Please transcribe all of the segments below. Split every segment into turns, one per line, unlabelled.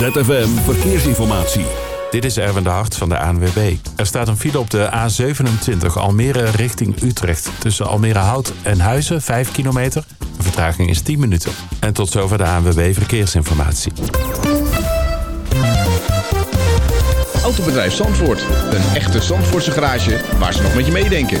ZFM Verkeersinformatie.
Dit is Erwin de Hart van de ANWB. Er staat een file op de A27 Almere richting Utrecht. Tussen Almere Hout en Huizen, 5 kilometer. De vertraging is 10 minuten. En tot zover de ANWB Verkeersinformatie.
Autobedrijf Zandvoort. Een echte Zandvoortse garage waar ze nog met je meedenken.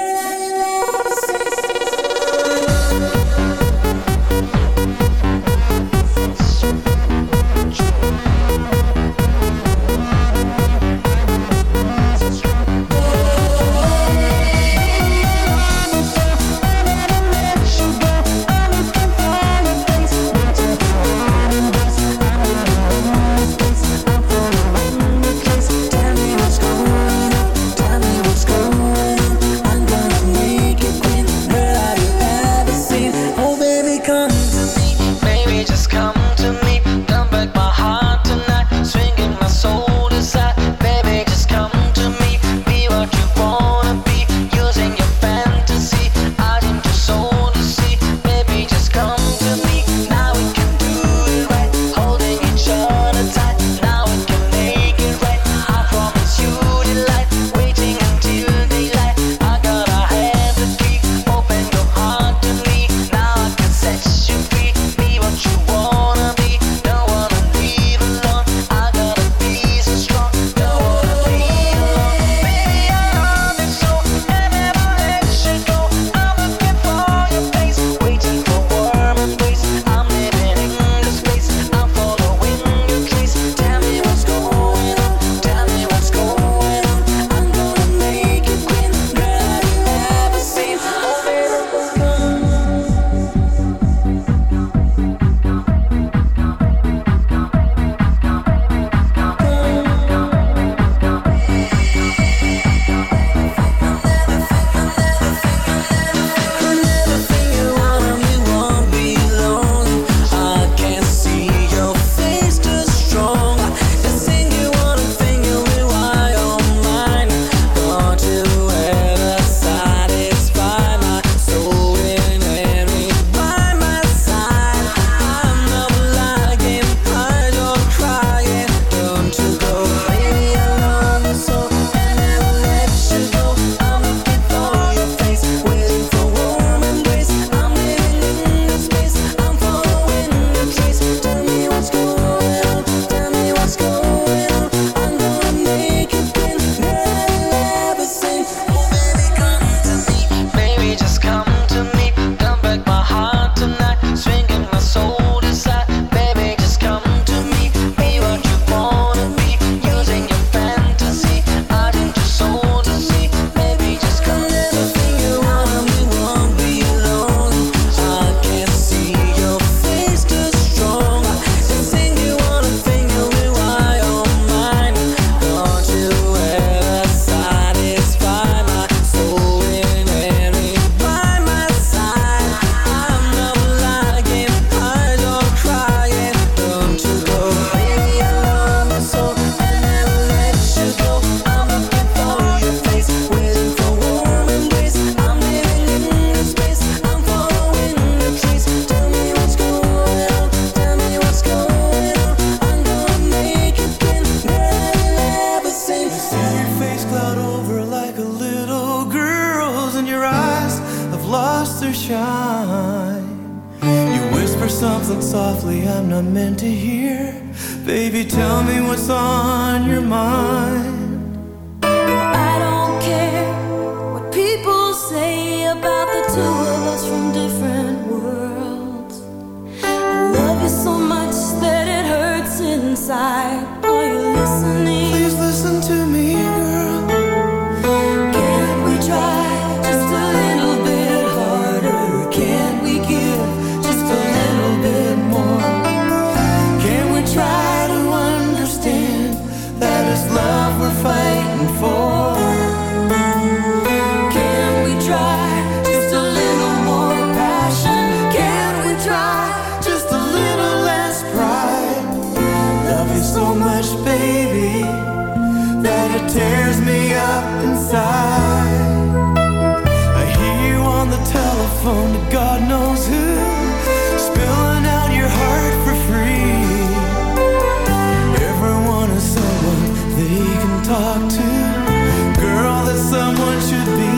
talk to, girl,
that
someone should be.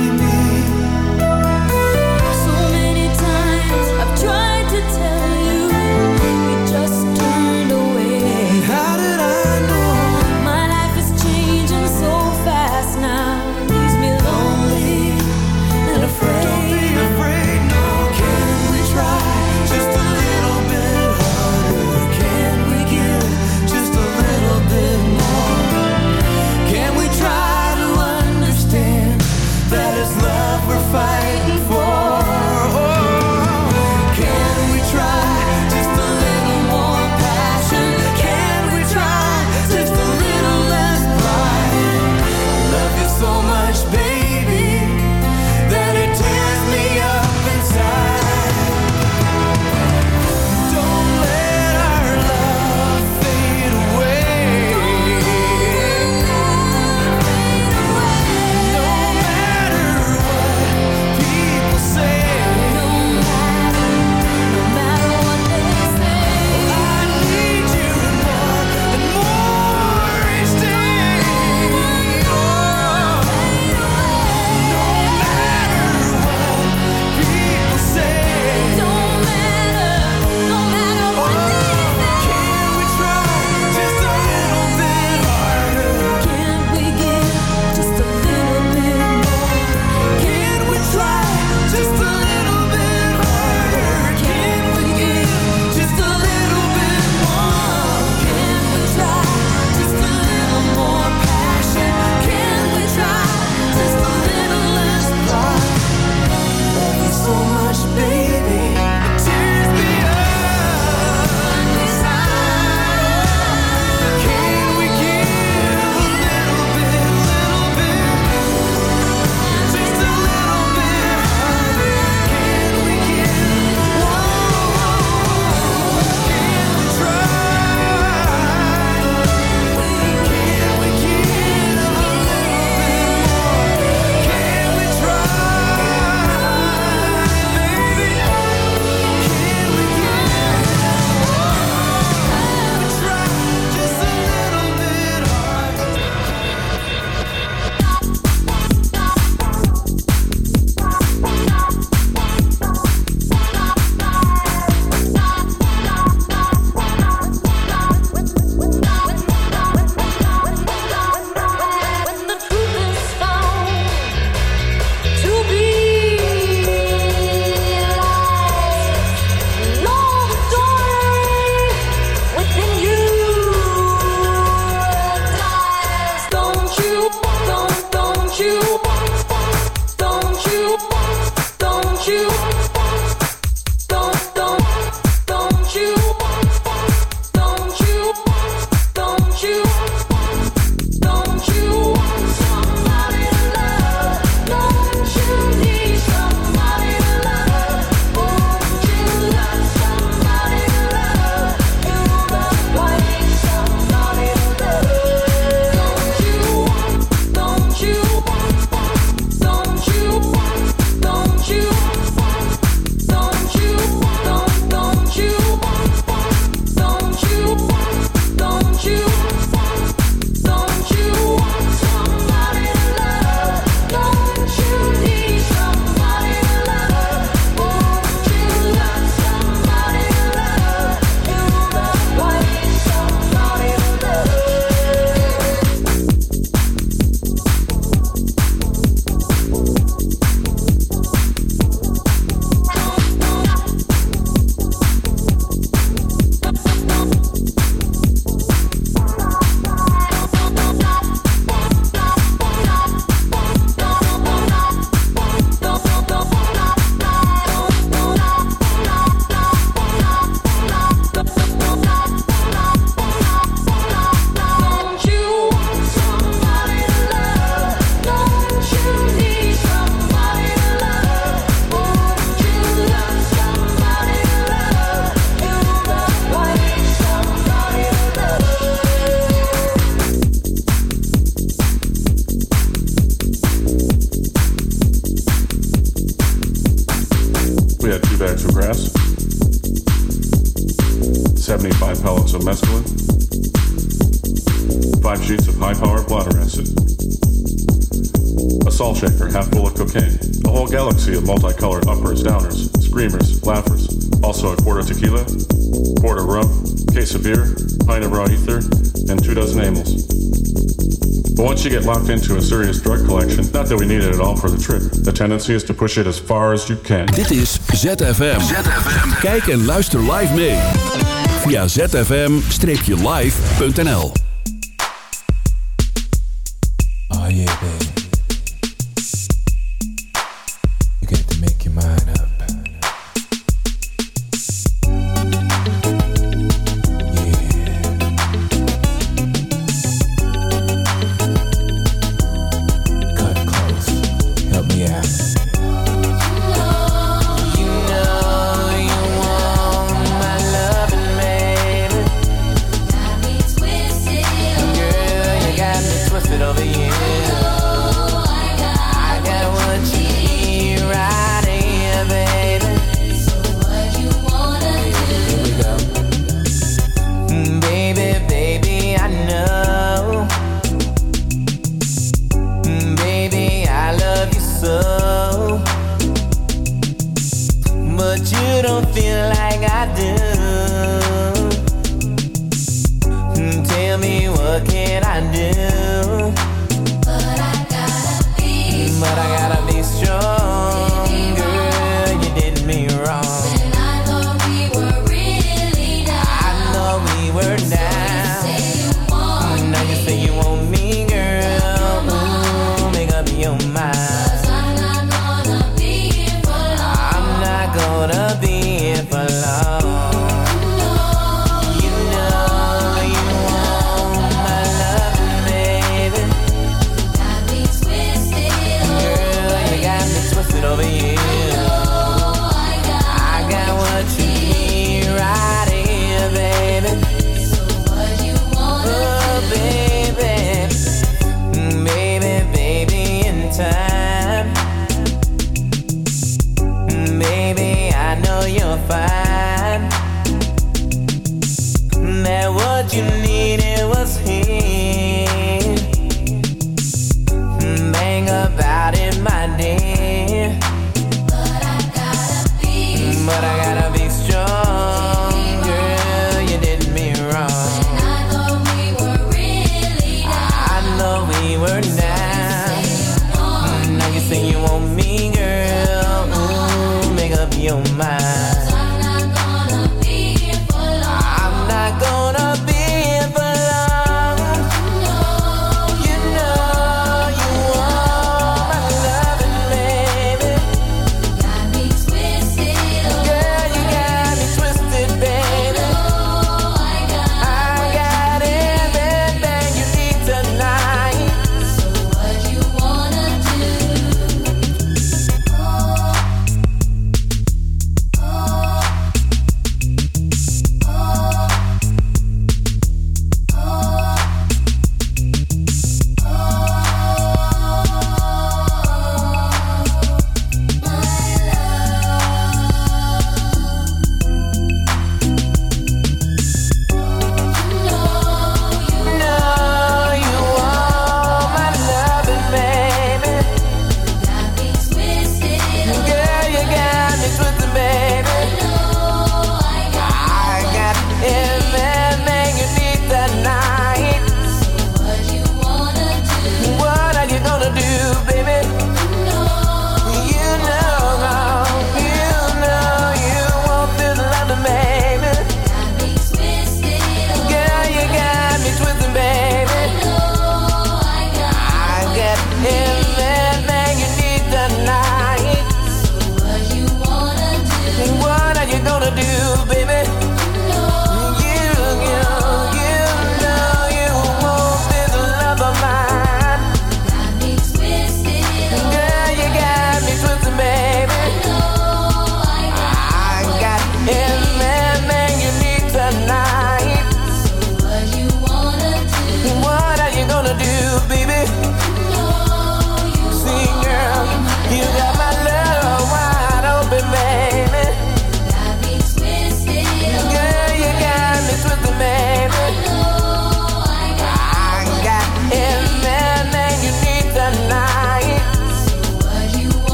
get locked into a serious drug collection. Not that we need it at all for the trip. The tendency is to push it as far as you can.
Dit is ZFM. ZFM. Kijk en luister live mee. Via zfm-live.nl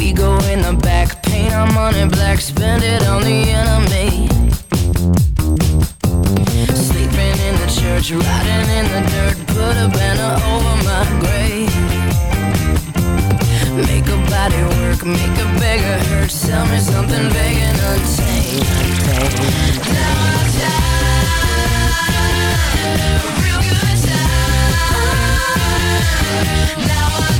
We go
in
the
back, paint our money black, spend it on the enemy. Sleeping in the church, riding in the dirt, put a banner over my grave. Make a body work, make a beggar hurt, sell me something vague and untamed. Now I'm real good time. Now I'm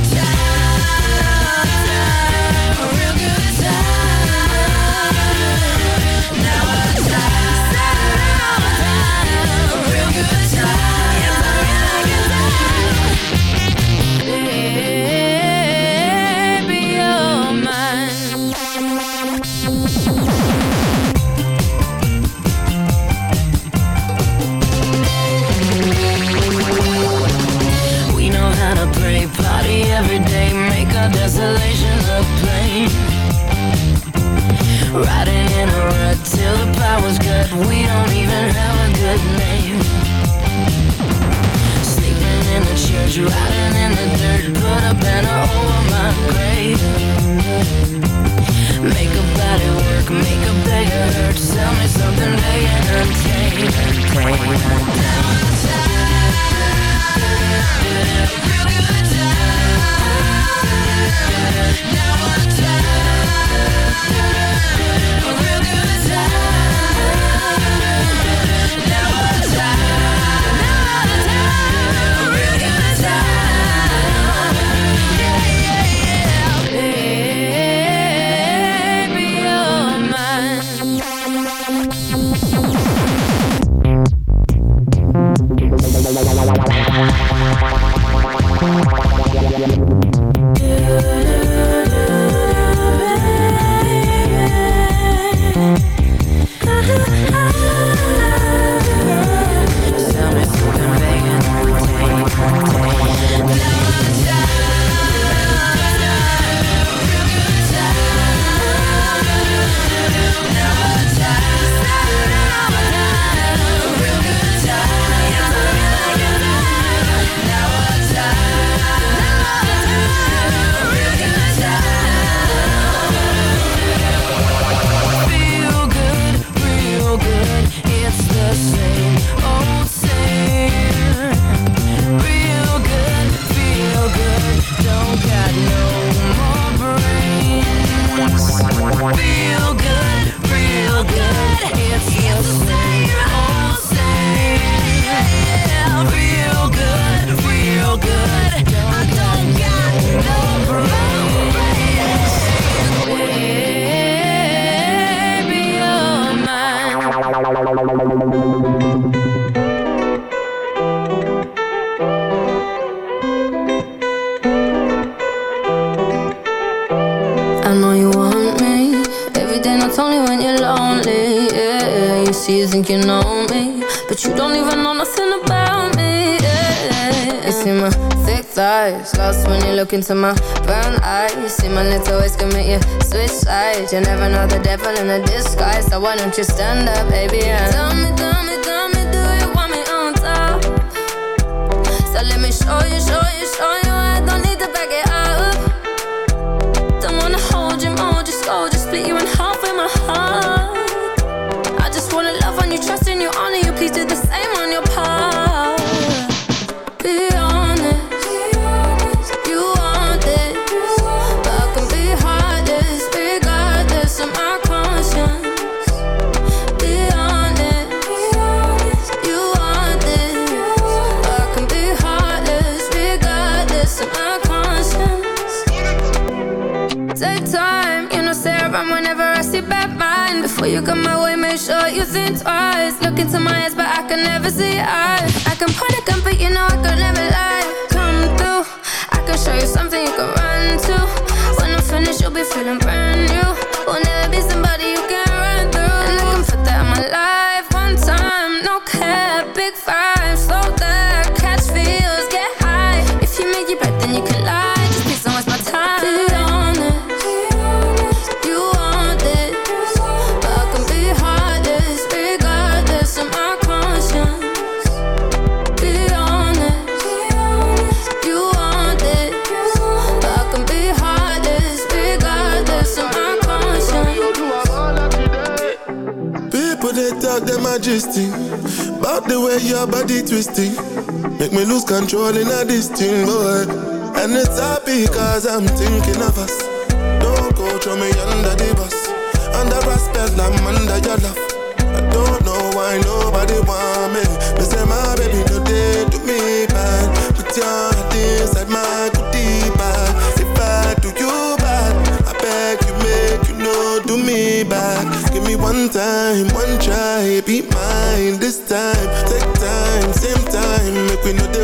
church, riding in the dirt, put a banner over my grave. Make a body work, make a beggar hurt, sell me something and untamed. Now I'm Now I'm
Thank you. into my
controlling not this thing, boy. And it's happy cause I'm thinking of us. Don't go throw me under the bus. Under respect, I'm under your love. I don't know why nobody want me. They say my baby, no day to me bad. Put your heart inside my goodie bag. If I do you bad, I beg you make you know do me bad. Give me one time, one try, be mine this time. Take time, same time, make we know they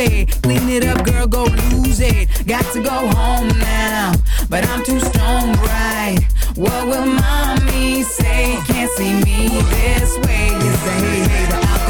it.
Clean it up, girl, go lose it. Got to go home now, but I'm too strong, right? What will mommy say? Can't see me this way. It's a hey, hey, the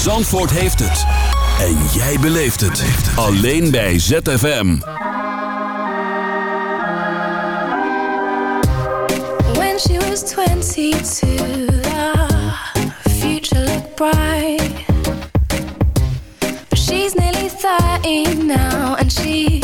Zandvoort heeft het. En jij beleeft het. Alleen bij ZFM.
When she was 22, the future looked bright. But she's nearly 30 now and she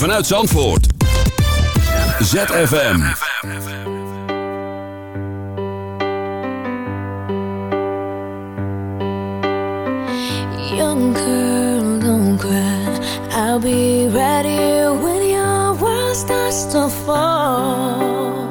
vanuit Zandvoort. ZFM.
Young girl, don't cry. I'll be ready when your world starts to fall.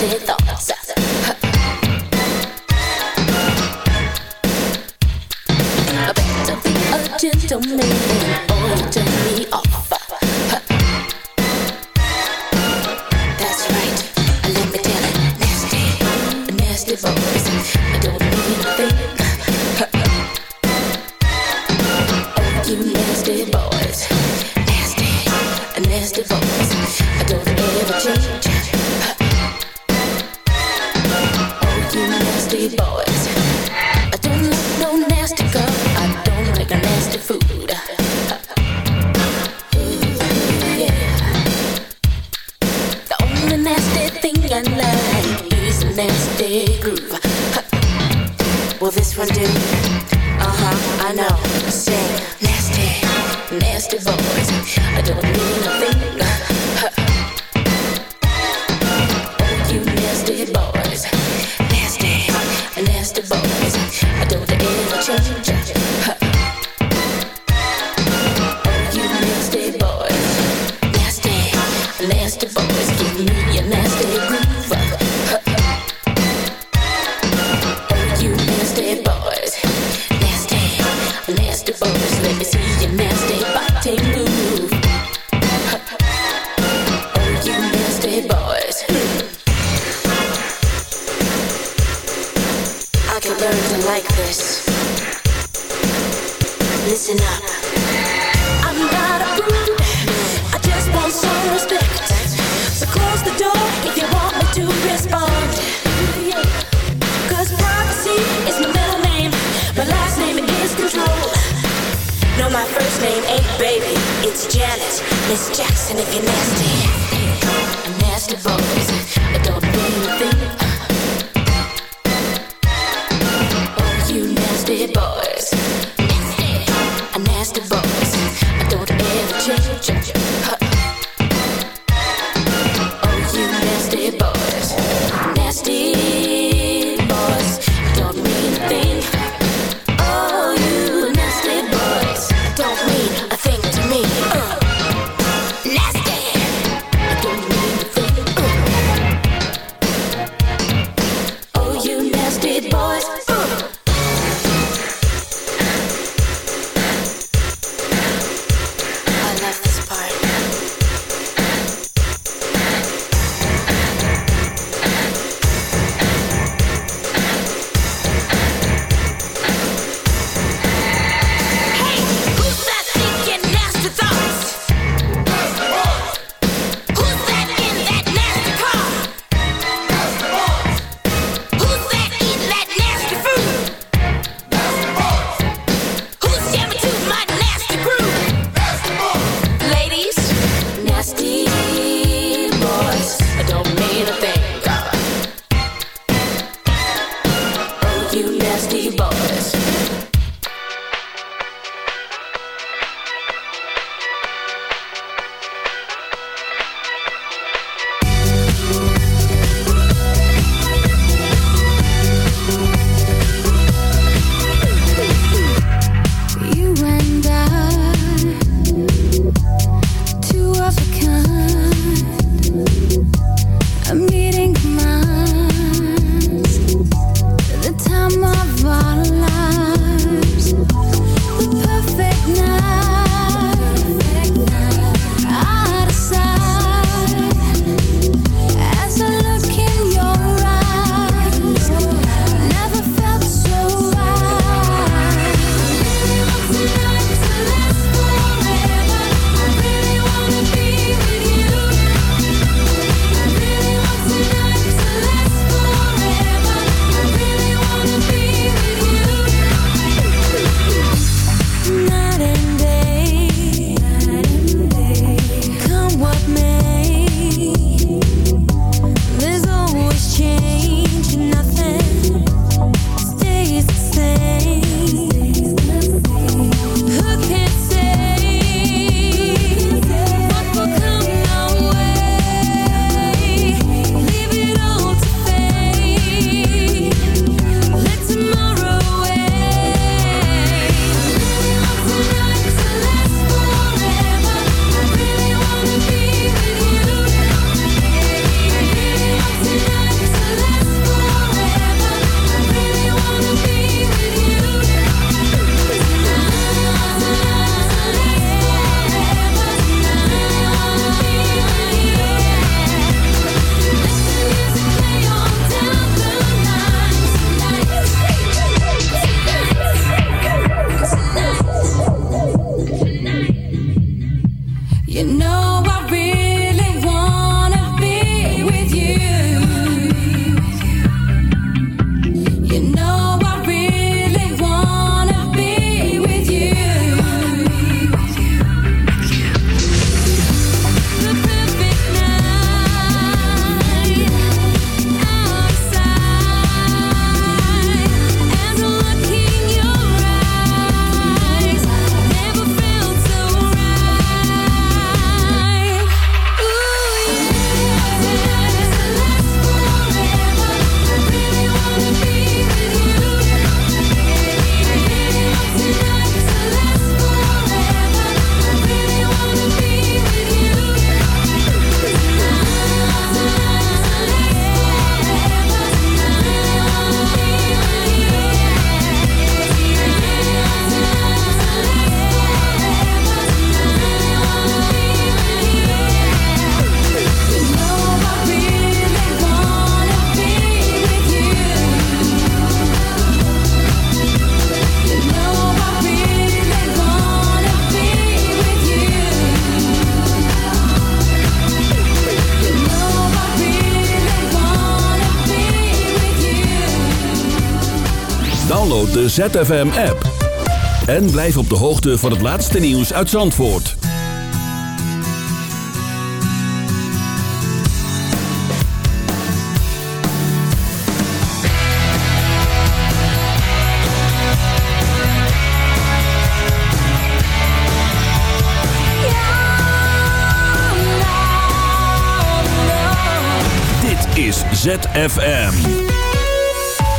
别走。Hey baby, it's Janet, Miss Jackson if you're nasty. I'm nasty boys, don't mean a thing.
ZFM-app. En blijf op de hoogte van het laatste nieuws uit Zandvoort. Dit is ZFM.